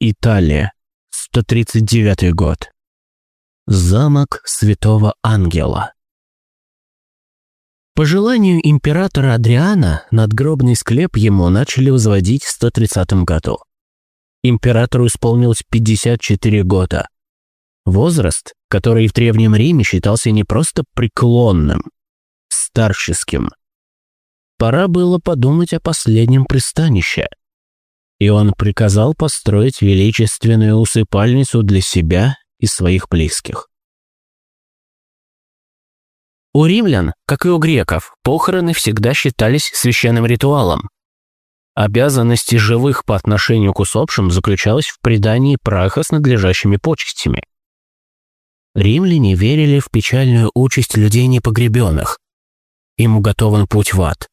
Италия. 139 год. Замок Святого Ангела. По желанию императора Адриана надгробный склеп ему начали возводить в 130 году. Императору исполнилось 54 года. Возраст, который в Древнем Риме считался не просто преклонным, старческим. Пора было подумать о последнем пристанище. И он приказал построить величественную усыпальницу для себя и своих близких. У римлян, как и у греков, похороны всегда считались священным ритуалом. Обязанности живых по отношению к усопшим заключалась в предании праха с надлежащими почестями. Римляне верили в печальную участь людей непогребенных. Им уготован путь в ад.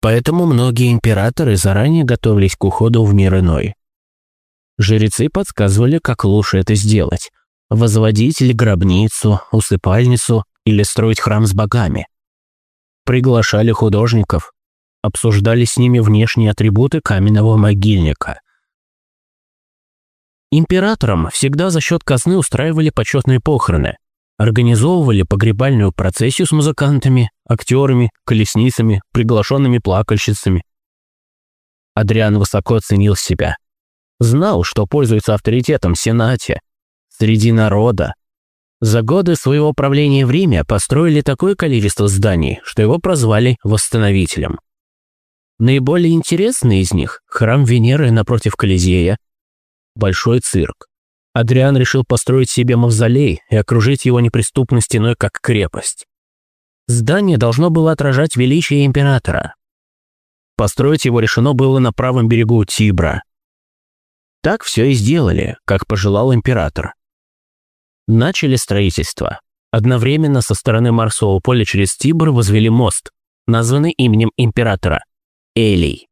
Поэтому многие императоры заранее готовились к уходу в мир иной. Жрецы подсказывали, как лучше это сделать – возводить ли гробницу, усыпальницу или строить храм с богами. Приглашали художников, обсуждали с ними внешние атрибуты каменного могильника. Императорам всегда за счет казны устраивали почетные похороны, организовывали погребальную процессию с музыкантами, актерами, колесницами, приглашенными плакальщицами. Адриан высоко ценил себя. Знал, что пользуется авторитетом в Сенате, среди народа, за годы своего правления в Риме построили такое количество зданий, что его прозвали «восстановителем». Наиболее интересный из них – храм Венеры напротив Колизея, большой цирк. Адриан решил построить себе мавзолей и окружить его неприступной стеной, как крепость. Здание должно было отражать величие императора. Построить его решено было на правом берегу Тибра. Так все и сделали, как пожелал император. Начали строительство. Одновременно со стороны Марсового поля через Тибр возвели мост, названный именем императора – Элий.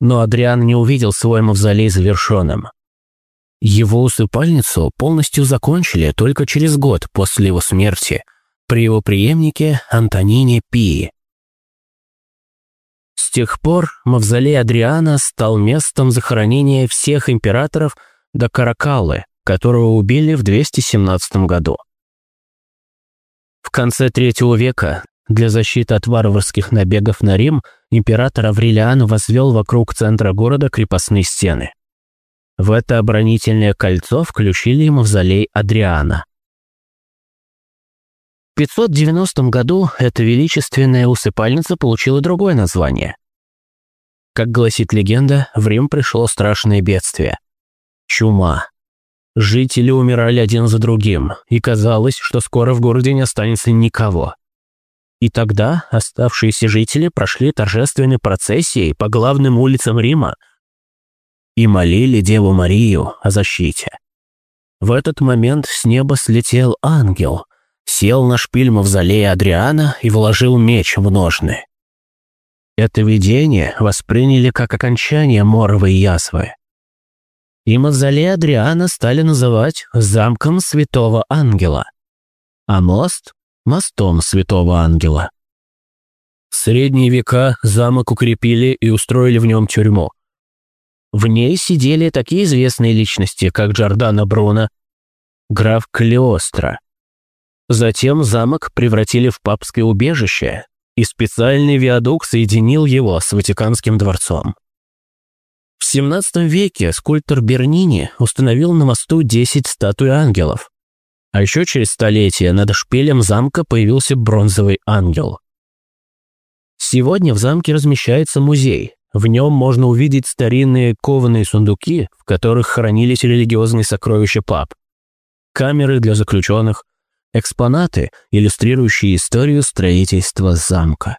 Но Адриан не увидел свой мавзолей завершенным. Его усыпальницу полностью закончили только через год после его смерти при его преемнике Антонине Пии. С тех пор мавзолей Адриана стал местом захоронения всех императоров до Каракаллы, которого убили в 217 году. В конце III века для защиты от варварских набегов на Рим император Аврелиан возвел вокруг центра города крепостные стены. В это оборонительное кольцо включили мавзолей Адриана. В 590 году эта величественная усыпальница получила другое название. Как гласит легенда, в Рим пришло страшное бедствие – чума. Жители умирали один за другим, и казалось, что скоро в городе не останется никого. И тогда оставшиеся жители прошли торжественной процессией по главным улицам Рима и молили Деву Марию о защите. В этот момент с неба слетел ангел, сел на шпиль мавзолея Адриана и вложил меч в ножны. Это видение восприняли как окончание моровой язвы и мавзолей Адриана стали называть замком Святого Ангела, а мост – мостом Святого Ангела. В средние века замок укрепили и устроили в нем тюрьму. В ней сидели такие известные личности, как Джордано Бруно, граф Калиостро. Затем замок превратили в папское убежище, и специальный виадук соединил его с Ватиканским дворцом. В XVII веке скульптор Бернини установил на мосту 10 статуй ангелов. А еще через столетие над шпилем замка появился бронзовый ангел. Сегодня в замке размещается музей. В нем можно увидеть старинные кованые сундуки, в которых хранились религиозные сокровища пап, камеры для заключенных, экспонаты, иллюстрирующие историю строительства замка.